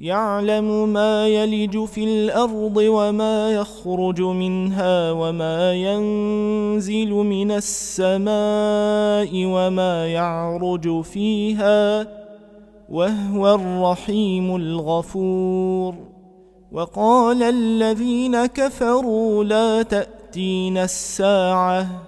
يعلم ما يلج في الأرض وما يخرج منها وما ينزل من السماء وما يعرج فيها وهو الرحيم الغفور. وقال الذين كفروا لا تاتين الساعة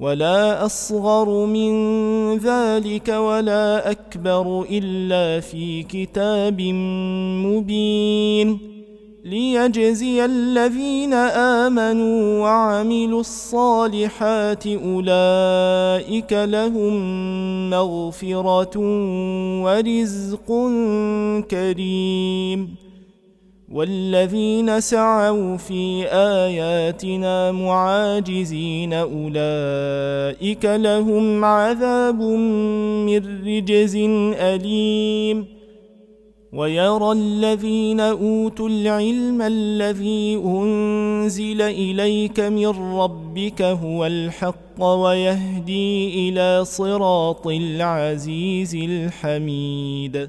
ولا أصغر من ذلك ولا أكبر إلا في كتاب مبين ليجزي الذين آمنوا وعملوا الصالحات أولئك لهم مغفرة ورزق كريم والذين سعوا في آياتنا معاجزين أولئك لهم عذاب من رجز أليم. ويرى الذين أوتوا العلم الذي أنزل إليك من ربك هو الحق ويهدي إلى صراط العزيز الحميد.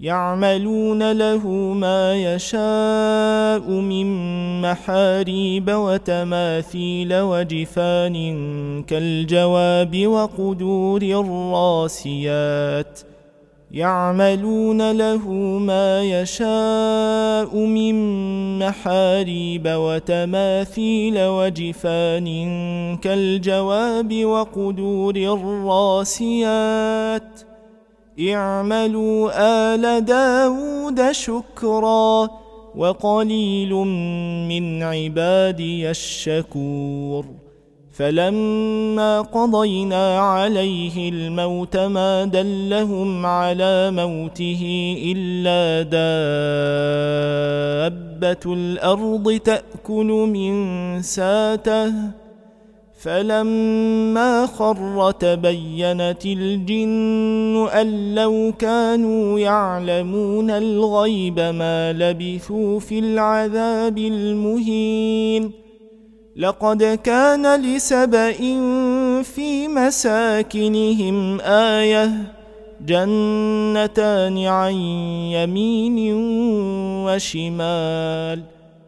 يعملون له ما يشاء من محاريب وتماثيل وجفان كالجواب وقدور الراسيات. يعملون له ما يشاء من محاريب وتماثيل وجفان كالجواب وقدور الراسيات. اعملوا آل داود شكرا وقليل من عبادي الشكور. فلما قضينا عليه الموت ما دلهم على موته إلا دابة الأرض تأكل من ساته فلما خر تبينت الجن أن لو كانوا يعلمون الغيب ما لبثوا في العذاب المهين. لقد كان لسبأ في مساكنهم آية جنتان عن يمين وشمال.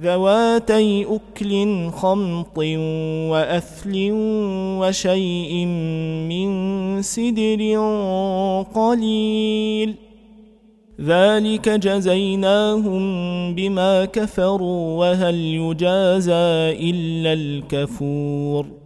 ذواتي أكل خمط وأثل وشيء من سدر قليل. ذلك جزيناهم بما كفروا وهل يجازى إلا الكفور.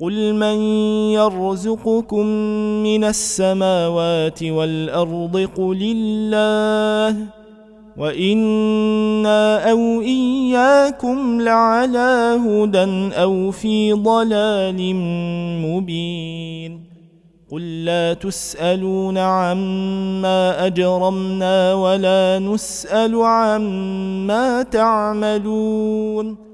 قل من يرزقكم من السماوات والارض قل الله وأنا أو اياكم لعلى هدى أو في ضلال مبين قل لا تسالون عما اجرمنا ولا نسال عما تعملون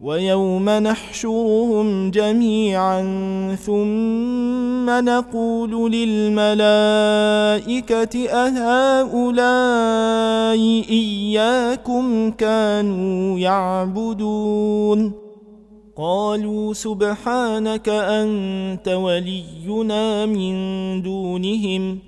ويوم نحشرهم جميعا ثم نقول للملائكة أهؤلاء إياكم كانوا يعبدون؟ قالوا سبحانك أنت ولينا من دونهم.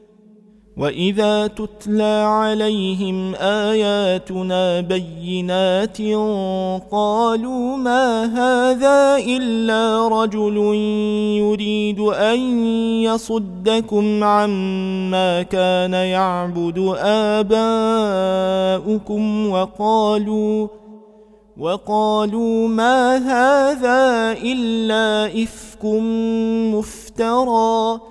واذا تتلى عليهم اياتنا بينات قالوا ما هذا الا رجل يريد ان يصدكم عما كان يعبد اباؤكم وقالوا وقالوا ما هذا الا افك مفترى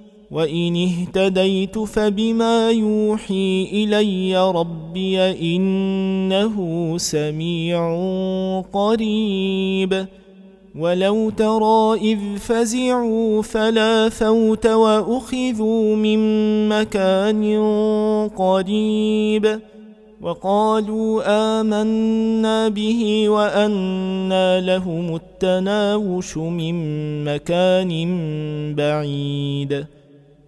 وإن اهتديت فبما يوحي إلي ربي إنه سميع قريب. ولو ترى إذ فزعوا فلا فوت وأخذوا من مكان قريب. وقالوا آمنا به وأنى لهم التناوش من مكان بعيد.